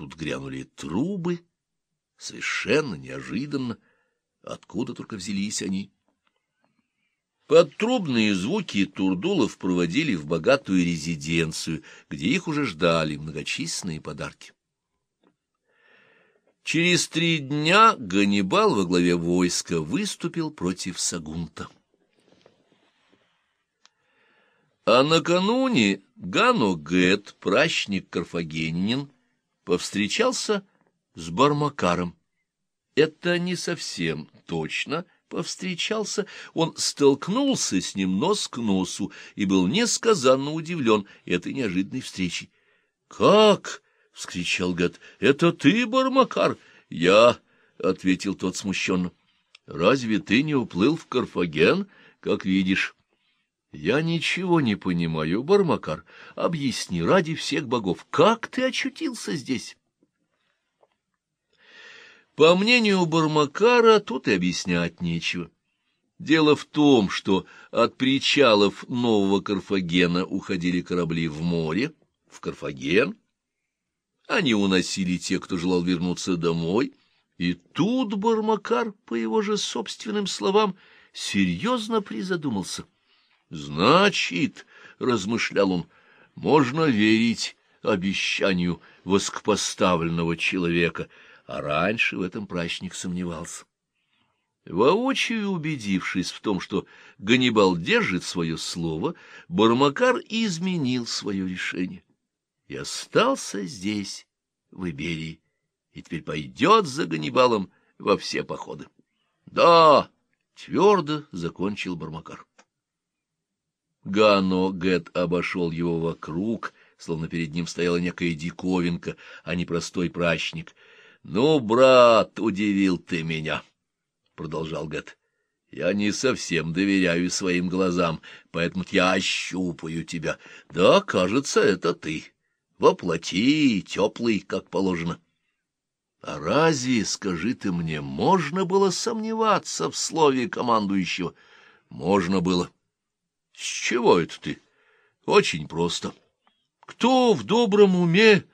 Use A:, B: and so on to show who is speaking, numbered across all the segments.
A: Тут грянули трубы, совершенно неожиданно, откуда только взялись они. Под трубные звуки Турдулов проводили в богатую резиденцию, где их уже ждали многочисленные подарки. Через три дня Ганнибал во главе войска выступил против Сагунта. А накануне Гано Гет, пращник карфагенинин, повстречался с Бармакаром. Это не совсем точно повстречался, он столкнулся с ним нос к носу и был несказанно удивлен этой неожиданной встречей. — Как? — вскричал Гет. — Это ты, Бармакар? — Я, — ответил тот смущенно. — Разве ты не уплыл в Карфаген, как видишь? — Я ничего не понимаю, Бармакар. Объясни ради всех богов, как ты очутился здесь? По мнению Бармакара, тут и объяснять нечего. Дело в том, что от причалов нового Карфагена уходили корабли в море, в Карфаген. Они уносили те, кто желал вернуться домой. И тут Бармакар, по его же собственным словам, серьезно призадумался. «Значит, — размышлял он, — можно верить обещанию воскопоставленного человека — а раньше в этом прачник сомневался. Воочию убедившись в том, что Ганнибал держит свое слово, Бармакар изменил свое решение и остался здесь, в Иберии, и теперь пойдет за Ганнибалом во все походы. — Да, — твердо закончил Бармакар. Гано Гет обошел его вокруг, словно перед ним стояла некая диковинка, а не простой прачник —— Ну, брат, удивил ты меня, — продолжал Гет. — Я не совсем доверяю своим глазам, поэтому я ощупаю тебя. Да, кажется, это ты. Воплоти, теплый, как положено. А разве, скажи ты мне, можно было сомневаться в слове командующего? Можно было. С чего это ты? Очень просто. Кто в добром уме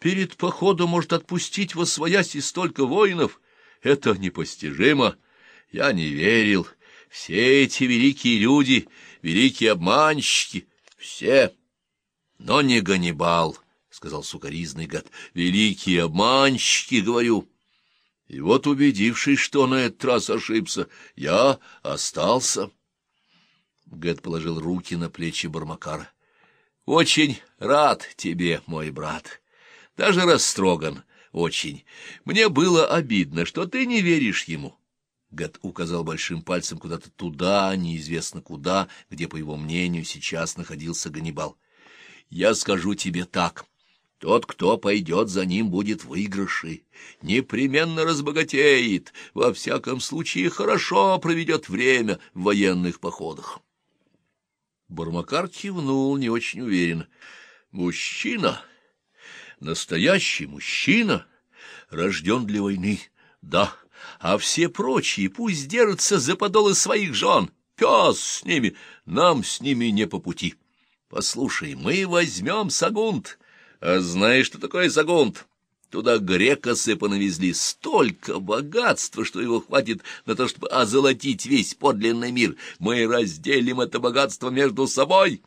A: перед походом может отпустить во свояси столько воинов? Это непостижимо. Я не верил. Все эти великие люди, великие обманщики, все. Но не Ганнибал, — сказал сукаризный гад. Великие обманщики, говорю. И вот, убедившись, что на этот раз ошибся, я остался. Гэт положил руки на плечи Бармакара. — Очень рад тебе, мой брат даже растроган очень. Мне было обидно, что ты не веришь ему. Гад указал большим пальцем куда-то туда, неизвестно куда, где, по его мнению, сейчас находился Ганнибал. Я скажу тебе так. Тот, кто пойдет за ним, будет в выигрыше, непременно разбогатеет, во всяком случае хорошо проведет время в военных походах. Бармакар кивнул не очень уверенно. Мужчина Настоящий мужчина рожден для войны, да, а все прочие пусть держатся за подолы своих жен. Пес с ними, нам с ними не по пути. Послушай, мы возьмем Сагунт. А знаешь, что такое Сагунт? Туда грекосы понавезли столько богатства, что его хватит на то, чтобы озолотить весь подлинный мир. Мы разделим это богатство между собой.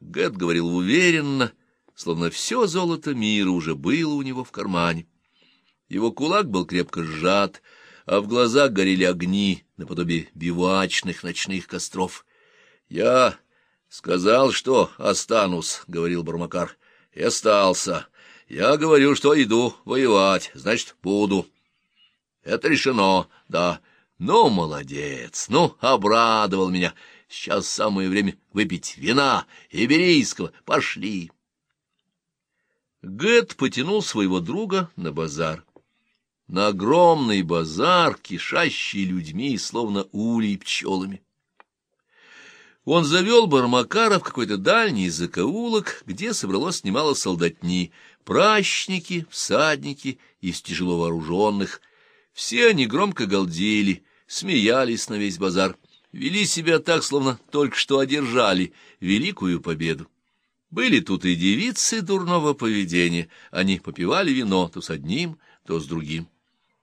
A: Гэт говорил уверенно, словно все золото мира уже было у него в кармане. Его кулак был крепко сжат, а в глазах горели огни наподобие бивуачных ночных костров. — Я сказал, что останусь, — говорил Бармакар, — и остался. Я говорю, что иду воевать, значит, буду. Это решено, да. Ну, молодец, ну, обрадовал меня. Сейчас самое время выпить вина иберийского. Пошли. Гэт потянул своего друга на базар. На огромный базар, кишащий людьми, словно улей пчелами. Он завел Бармакара в какой-то дальний закоулок, где собралось немало солдатни, пращники, всадники из тяжело вооруженных. Все они громко галдели, смеялись на весь базар, вели себя так, словно только что одержали великую победу. Были тут и девицы дурного поведения, они попивали вино то с одним, то с другим.